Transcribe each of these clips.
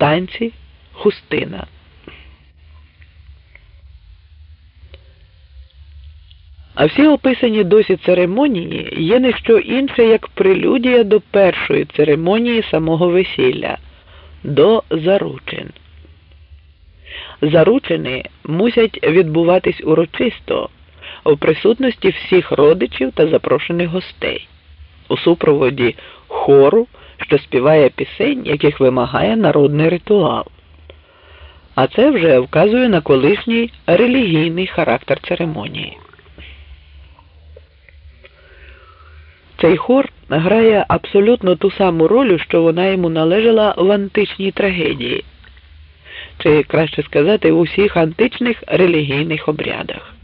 танці, хустина. А всі описані досі церемонії є не що інше, як прелюдія до першої церемонії самого весілля, до заручин. Заручини мусять відбуватись урочисто в присутності всіх родичів та запрошених гостей, у супроводі хору, що співає пісень, яких вимагає народний ритуал. А це вже вказує на колишній релігійний характер церемонії. Цей хор грає абсолютно ту саму роль, що вона йому належала в античній трагедії, чи краще сказати, в усіх античних релігійних обрядах.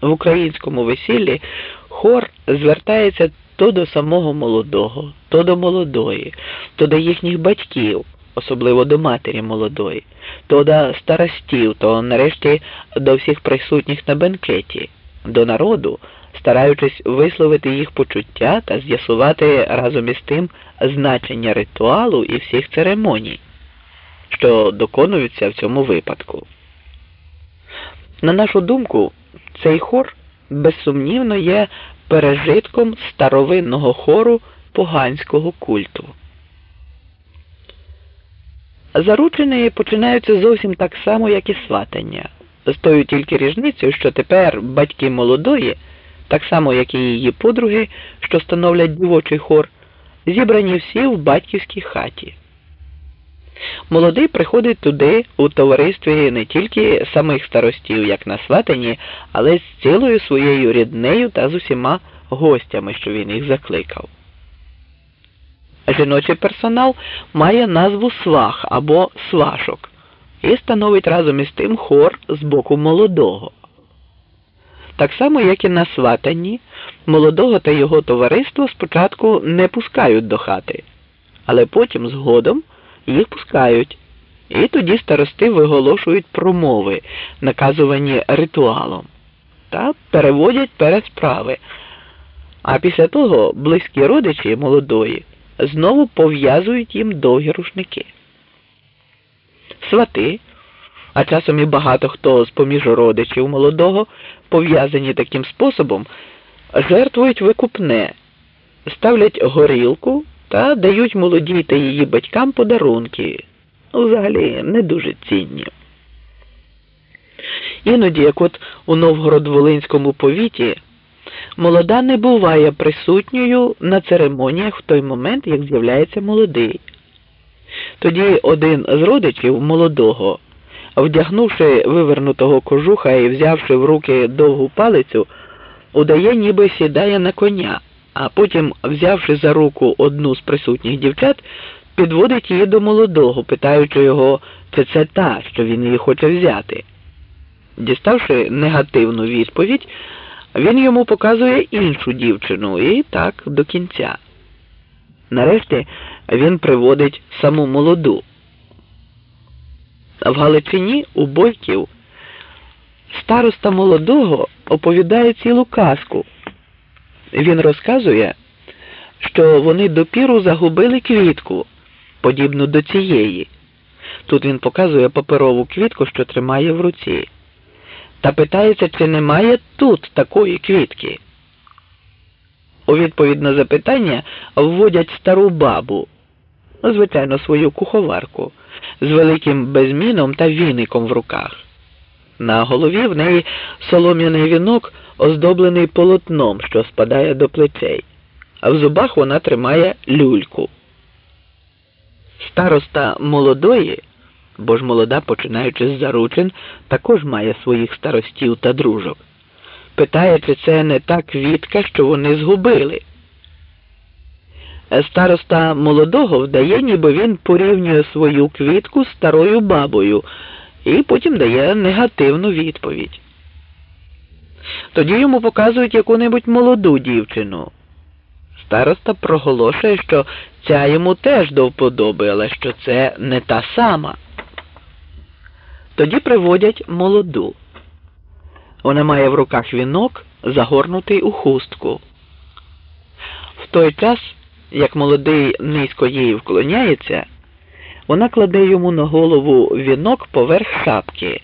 В українському весіллі хор звертається то до самого молодого, то до молодої, то до їхніх батьків, особливо до матері молодої, то до старостів, то нарешті до всіх присутніх на бенкеті, до народу стараючись висловити їх почуття та з'ясувати разом із тим значення ритуалу і всіх церемоній, що доконуються в цьому випадку. На нашу думку, цей хор безсумнівно є пережитком старовинного хору поганського культу. Заручини починаються зовсім так само, як і сватання, з тою тільки різницею, що тепер батьки молодої так само, як і її подруги, що становлять дівочий хор, зібрані всі в батьківській хаті. Молодий приходить туди у товаристві не тільки самих старостів, як на сватані, але з цілою своєю ріднею та з усіма гостями, що він їх закликав. Жіночий персонал має назву свах або свашок і становить разом із тим хор з боку молодого. Так само, як і на сватанні, молодого та його товариство спочатку не пускають до хати, але потім згодом їх пускають, і тоді старости виголошують промови, наказувані ритуалом, та переводять перед справи. А після того близькі родичі молодої знову пов'язують їм довгі рушники. Свати а часом і багато хто з поміж родичів молодого, пов'язані таким способом, жертвують викупне, ставлять горілку та дають молодій та її батькам подарунки, взагалі не дуже цінні. Іноді, як от у Новгород-Волинському повіті, молода не буває присутньою на церемоніях в той момент, як з'являється молодий. Тоді один з родичів молодого вдягнувши вивернутого кожуха і взявши в руки довгу палицю, удає, ніби сідає на коня, а потім, взявши за руку одну з присутніх дівчат, підводить її до молодого, питаючи його, чи це та, що він її хоче взяти. Діставши негативну відповідь, він йому показує іншу дівчину і так до кінця. Нарешті він приводить саму молоду. В Галичині у Бойків староста молодого оповідає цілу казку. Він розказує, що вони допіру загубили квітку, подібну до цієї. Тут він показує паперову квітку, що тримає в руці, та питається, чи немає тут такої квітки. У відповідь на запитання вводять стару бабу, звичайно, свою куховарку з великим безміном та віником в руках. На голові в неї солом'яний вінок, оздоблений полотном, що спадає до плечей, а в зубах вона тримає люльку. Староста молодої, бо ж молода, починаючи з заручин, також має своїх старостів та дружок. Питає, чи це не та квітка, що вони згубили. Староста молодого вдає, ніби він порівнює свою квітку з старою бабою і потім дає негативну відповідь. Тоді йому показують яку-небудь молоду дівчину. Староста проголошує, що ця йому теж до вподоби, але що це не та сама. Тоді приводять молоду. Вона має в руках вінок, загорнутий у хустку. В той час як молодий низько їй вклоняється, Вона кладе йому на голову вінок поверх шапки